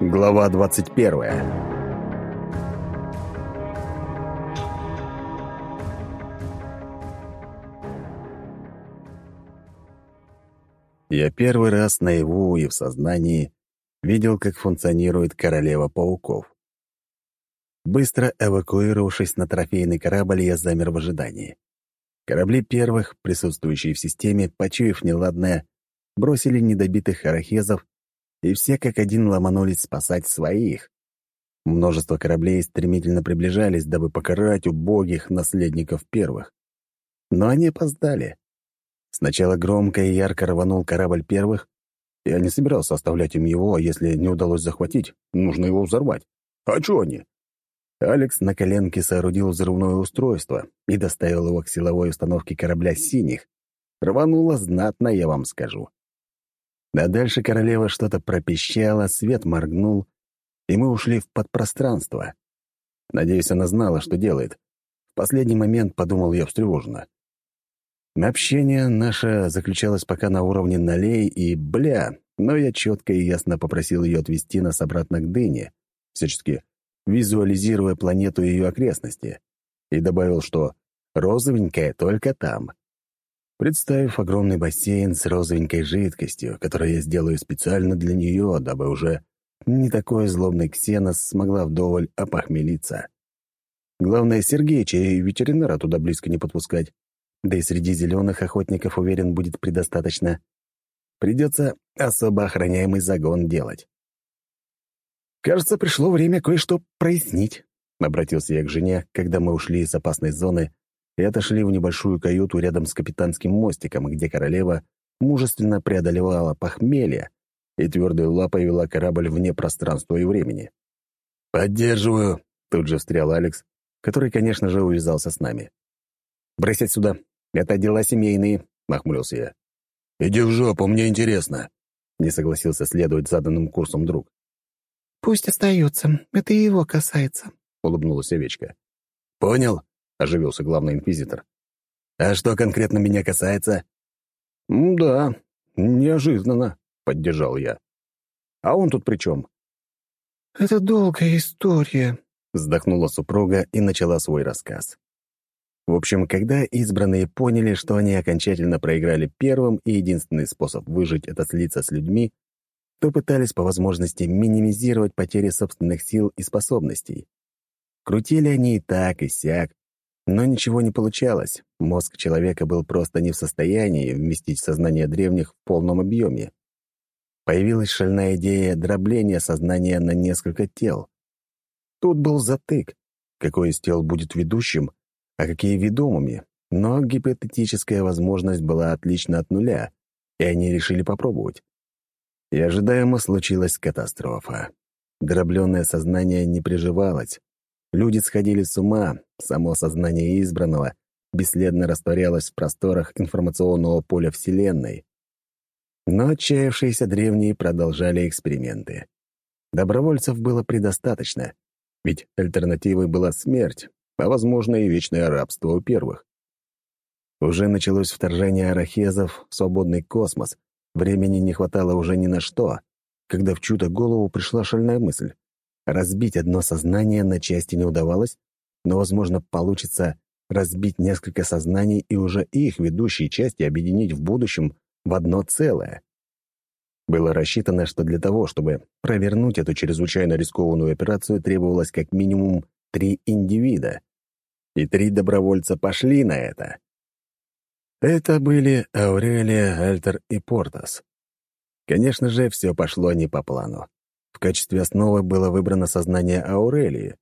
Глава 21 Я первый раз наяву и в сознании видел, как функционирует королева пауков. Быстро эвакуировавшись на трофейный корабль, я замер в ожидании. Корабли первых, присутствующие в системе, почуяв неладное, бросили недобитых арахезов, и все как один ломанулись спасать своих. Множество кораблей стремительно приближались, дабы покарать убогих наследников первых. Но они опоздали. Сначала громко и ярко рванул корабль первых. Я не собирался оставлять им его, а если не удалось захватить, нужно его взорвать. А чё они? Алекс на коленке соорудил взрывное устройство и доставил его к силовой установке корабля «Синих». Рвануло знатно, я вам скажу. А дальше королева что-то пропищала, свет моргнул, и мы ушли в подпространство. Надеюсь, она знала, что делает. В последний момент подумал я встревоженно. Общение наше заключалось пока на уровне налей и «бля», но я четко и ясно попросил ее отвезти нас обратно к дыне, всячески визуализируя планету и ее окрестности, и добавил, что розовенькая только там. Представив огромный бассейн с розовенькой жидкостью, которую я сделаю специально для нее, дабы уже не такой злобный ксенос смогла вдоволь опохмелиться. Главное, Сергеича и ветеринара туда близко не подпускать. Да и среди зеленых охотников, уверен, будет предостаточно. Придется особо охраняемый загон делать. «Кажется, пришло время кое-что прояснить», — обратился я к жене, когда мы ушли из опасной зоны и отошли в небольшую каюту рядом с капитанским мостиком, где королева мужественно преодолевала похмелье и твердой лапой вела корабль вне пространства и времени. «Поддерживаю», — тут же встрял Алекс, который, конечно же, увязался с нами. «Бросить сюда. Это дела семейные», — нахмурился я. «Иди в жопу, мне интересно», — не согласился следовать заданным курсом друг. «Пусть остается. Это и его касается», — улыбнулась овечка. «Понял», — оживился главный инквизитор. «А что конкретно меня касается?» «Да, неожиданно», — поддержал я. «А он тут при чем?» «Это долгая история», — вздохнула супруга и начала свой рассказ. В общем, когда избранные поняли, что они окончательно проиграли первым, и единственный способ выжить — это слиться с людьми, то пытались по возможности минимизировать потери собственных сил и способностей. Крутили они и так, и сяк, но ничего не получалось. Мозг человека был просто не в состоянии вместить сознание древних в полном объеме. Появилась шальная идея дробления сознания на несколько тел. Тут был затык, какой из тел будет ведущим, а какие ведомыми, но гипотетическая возможность была отлична от нуля, и они решили попробовать. И ожидаемо случилась катастрофа. Дробленное сознание не приживалось. Люди сходили с ума, само сознание избранного бесследно растворялось в просторах информационного поля Вселенной. Но отчаявшиеся древние продолжали эксперименты. Добровольцев было предостаточно, ведь альтернативой была смерть, а, возможно, и вечное рабство у первых. Уже началось вторжение арахезов в свободный космос, Времени не хватало уже ни на что, когда в чью-то голову пришла шальная мысль. Разбить одно сознание на части не удавалось, но, возможно, получится разбить несколько сознаний и уже их ведущие части объединить в будущем в одно целое. Было рассчитано, что для того, чтобы провернуть эту чрезвычайно рискованную операцию, требовалось как минимум три индивида. И три добровольца пошли на это. Это были Аурелия, Альтер и Портас. Конечно же, все пошло не по плану. В качестве основы было выбрано сознание Аурелии,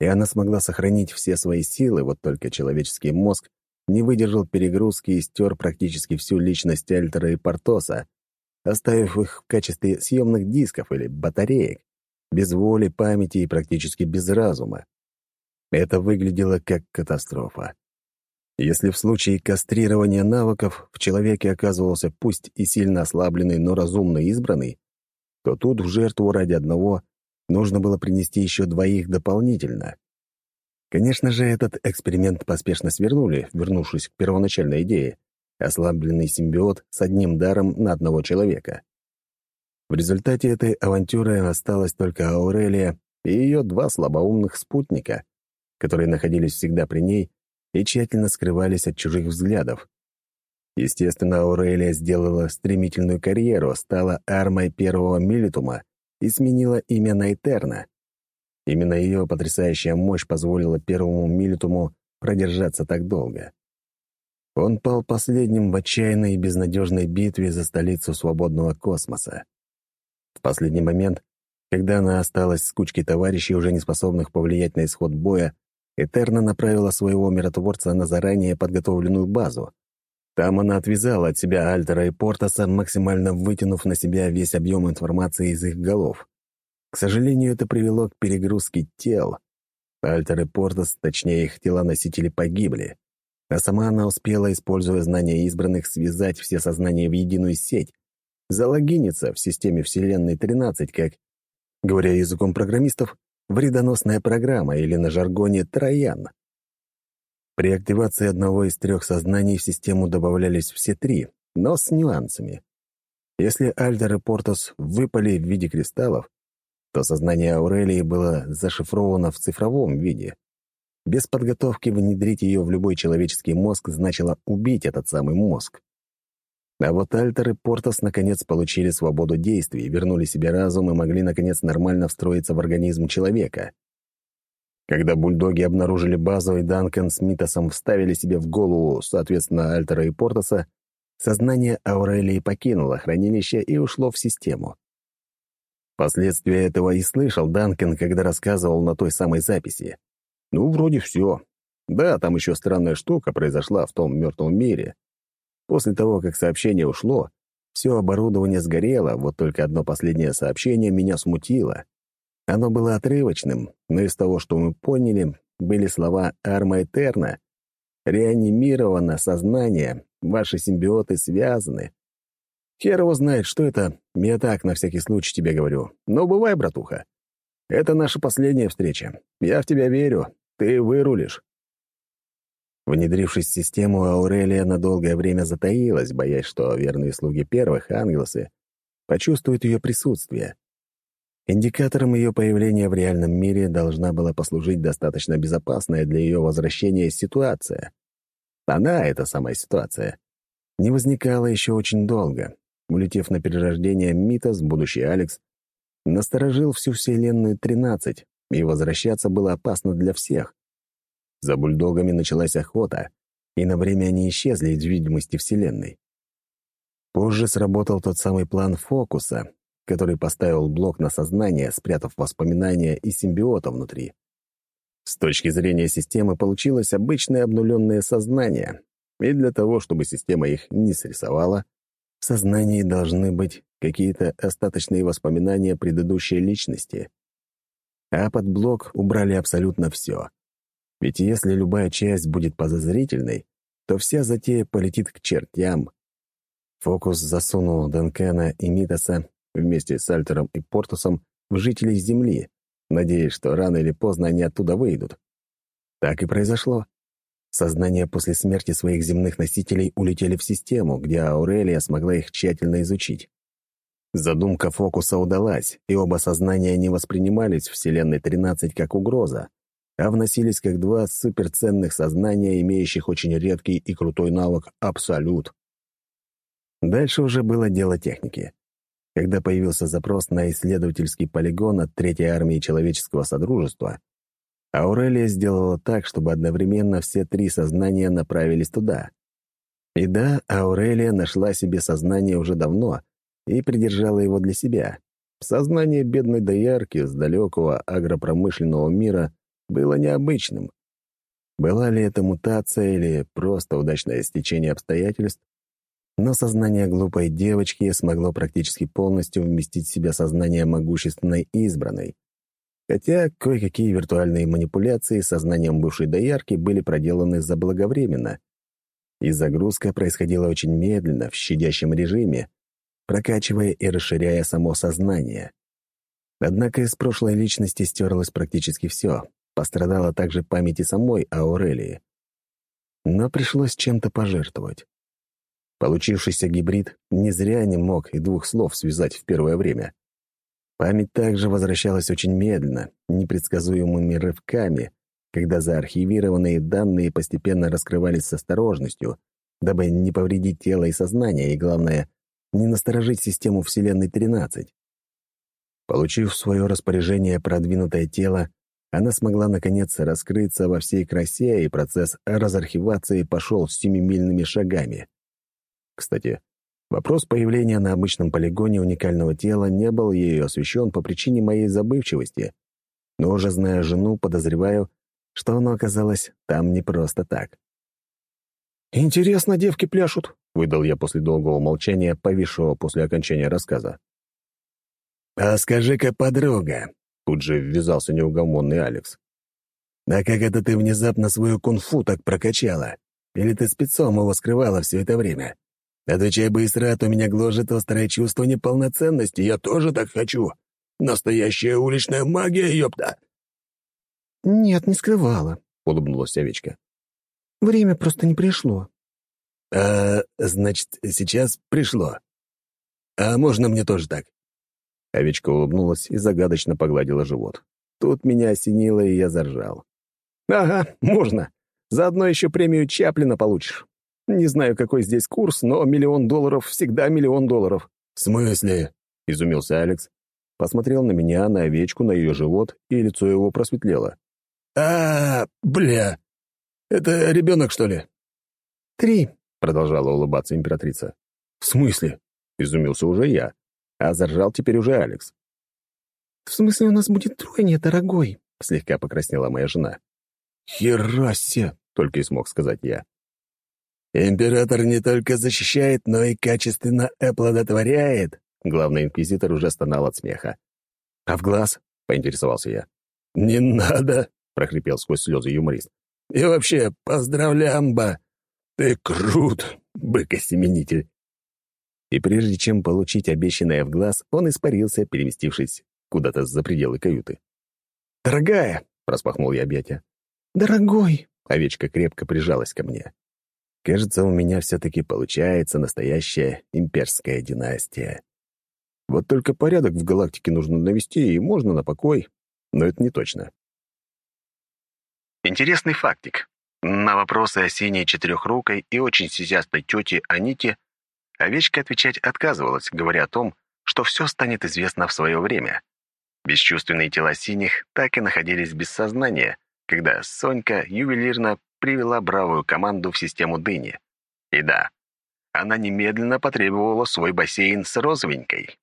и она смогла сохранить все свои силы, вот только человеческий мозг не выдержал перегрузки и стер практически всю личность Альтера и Портоса, оставив их в качестве съемных дисков или батареек, без воли, памяти и практически без разума. Это выглядело как катастрофа. Если в случае кастрирования навыков в человеке оказывался пусть и сильно ослабленный, но разумно избранный, то тут в жертву ради одного нужно было принести еще двоих дополнительно. Конечно же, этот эксперимент поспешно свернули, вернувшись к первоначальной идее, ослабленный симбиот с одним даром на одного человека. В результате этой авантюры осталась только Аурелия и ее два слабоумных спутника, которые находились всегда при ней и тщательно скрывались от чужих взглядов. Естественно, Аурелия сделала стремительную карьеру, стала армой первого милитума и сменила имя на Этерна. Именно ее потрясающая мощь позволила первому милитуму продержаться так долго. Он пал последним в отчаянной и безнадежной битве за столицу свободного космоса. В последний момент, когда она осталась с кучкой товарищей, уже не способных повлиять на исход боя, Этерна направила своего миротворца на заранее подготовленную базу. Там она отвязала от себя Альтера и Портаса, максимально вытянув на себя весь объем информации из их голов. К сожалению, это привело к перегрузке тел. Альтер и Портас, точнее их тела-носители, погибли. А сама она успела, используя знания избранных, связать все сознания в единую сеть, залогиниться в системе Вселенной 13, как, говоря языком программистов, вредоносная программа или на жаргоне «троян». При активации одного из трех сознаний в систему добавлялись все три, но с нюансами. Если Альдер и Портос выпали в виде кристаллов, то сознание Аурелии было зашифровано в цифровом виде. Без подготовки внедрить ее в любой человеческий мозг значило убить этот самый мозг. А вот Альтер и Портос наконец получили свободу действий, вернули себе разум и могли наконец нормально встроиться в организм человека. Когда бульдоги обнаружили базу и Данкан с Митосом вставили себе в голову, соответственно, Альтера и Портоса, сознание Аурелии покинуло хранилище и ушло в систему. Последствия этого и слышал Данкан, когда рассказывал на той самой записи. Ну, вроде все. Да, там еще странная штука произошла в том мертвом мире, После того, как сообщение ушло, все оборудование сгорело, вот только одно последнее сообщение меня смутило. Оно было отрывочным, но из того, что мы поняли, были слова «Арма Этерна», «Реанимировано сознание», «Ваши симбиоты связаны». Хер его знает, что это, я так на всякий случай тебе говорю. Но бывай, братуха. Это наша последняя встреча. Я в тебя верю, ты вырулишь. Внедрившись в систему, Аурелия на долгое время затаилась, боясь, что верные слуги первых, ангелсы, почувствуют ее присутствие. Индикатором ее появления в реальном мире должна была послужить достаточно безопасная для ее возвращения ситуация. Она, эта самая ситуация, не возникала еще очень долго. Улетев на перерождение Митас, будущий Алекс, насторожил всю Вселенную 13, и возвращаться было опасно для всех. За бульдогами началась охота, и на время они исчезли из видимости Вселенной. Позже сработал тот самый план фокуса, который поставил блок на сознание, спрятав воспоминания и симбиота внутри. С точки зрения системы получилось обычное обнуленное сознание, и для того, чтобы система их не срисовала, в сознании должны быть какие-то остаточные воспоминания предыдущей личности. А под блок убрали абсолютно все. Ведь если любая часть будет подозрительной, то вся затея полетит к чертям. Фокус засунул Данкена и Митаса вместе с Альтером и Портусом в жителей Земли, надеясь, что рано или поздно они оттуда выйдут. Так и произошло. Сознания после смерти своих земных носителей улетели в систему, где Аурелия смогла их тщательно изучить. Задумка фокуса удалась, и оба сознания не воспринимались Вселенной 13 как угроза, а вносились как два суперценных сознания, имеющих очень редкий и крутой навык «Абсолют». Дальше уже было дело техники. Когда появился запрос на исследовательский полигон от Третьей армии Человеческого Содружества, Аурелия сделала так, чтобы одновременно все три сознания направились туда. И да, Аурелия нашла себе сознание уже давно и придержала его для себя. Сознание бедной доярки с далекого агропромышленного мира было необычным. Была ли это мутация или просто удачное стечение обстоятельств, но сознание глупой девочки смогло практически полностью вместить в себя сознание могущественной избранной. Хотя кое-какие виртуальные манипуляции сознанием бывшей доярки были проделаны заблаговременно, и загрузка происходила очень медленно, в щадящем режиме, прокачивая и расширяя само сознание. Однако из прошлой личности стерлось практически все, Пострадала также память и самой Аурелии. Но пришлось чем-то пожертвовать. Получившийся гибрид не зря не мог и двух слов связать в первое время. Память также возвращалась очень медленно, непредсказуемыми рывками, когда заархивированные данные постепенно раскрывались с осторожностью, дабы не повредить тело и сознание, и, главное, не насторожить систему Вселенной-13. Получив в свое распоряжение продвинутое тело, она смогла, наконец, раскрыться во всей красе, и процесс разархивации пошел семимильными шагами. Кстати, вопрос появления на обычном полигоне уникального тела не был ею освещен по причине моей забывчивости, но уже зная жену, подозреваю, что оно оказалось там не просто так. «Интересно девки пляшут», — выдал я после долгого молчания, повисшего после окончания рассказа. «А скажи-ка, подруга», — тут же ввязался неугомонный Алекс. «А как это ты внезапно свою кунфу так прокачала? Или ты спецом его скрывала все это время? Отвечай быстро, а то меня гложет острое чувство неполноценности. Я тоже так хочу. Настоящая уличная магия, ёпта!» «Нет, не скрывала», — улыбнулась овечка. Время просто не пришло». «А, значит, сейчас пришло. А можно мне тоже так?» Овечка улыбнулась и загадочно погладила живот. Тут меня осенило, и я заржал. «Ага, можно. Заодно еще премию Чаплина получишь. Не знаю, какой здесь курс, но миллион долларов всегда миллион долларов». «В смысле?» — изумился Алекс. Посмотрел на меня, на овечку, на ее живот, и лицо его просветлело. «А, бля! Это ребенок, что ли?» «Три», — продолжала улыбаться императрица. «В смысле?» — изумился уже я, а заржал теперь уже Алекс. «В смысле у нас будет тройня, дорогой?» — слегка покраснела моя жена. «Херасе!» — только и смог сказать я. «Император не только защищает, но и качественно оплодотворяет!» Главный инквизитор уже стонал от смеха. «А в глаз?» — поинтересовался я. «Не надо!» — прохрипел сквозь слезы юморист. И вообще, поздравлямба! Ты крут, быкосеменитель!» И прежде чем получить обещанное в глаз, он испарился, переместившись куда-то за пределы каюты. «Дорогая!» — распахнул я объятия. «Дорогой!» — овечка крепко прижалась ко мне. «Кажется, у меня все-таки получается настоящая имперская династия. Вот только порядок в галактике нужно навести, и можно на покой, но это не точно. Интересный фактик. На вопросы о синей четырехрукой и очень сизястой тете Аните овечка отвечать отказывалась, говоря о том, что все станет известно в свое время. Бесчувственные тела синих так и находились без сознания, когда Сонька ювелирно привела бравую команду в систему дыни. И да, она немедленно потребовала свой бассейн с розовенькой.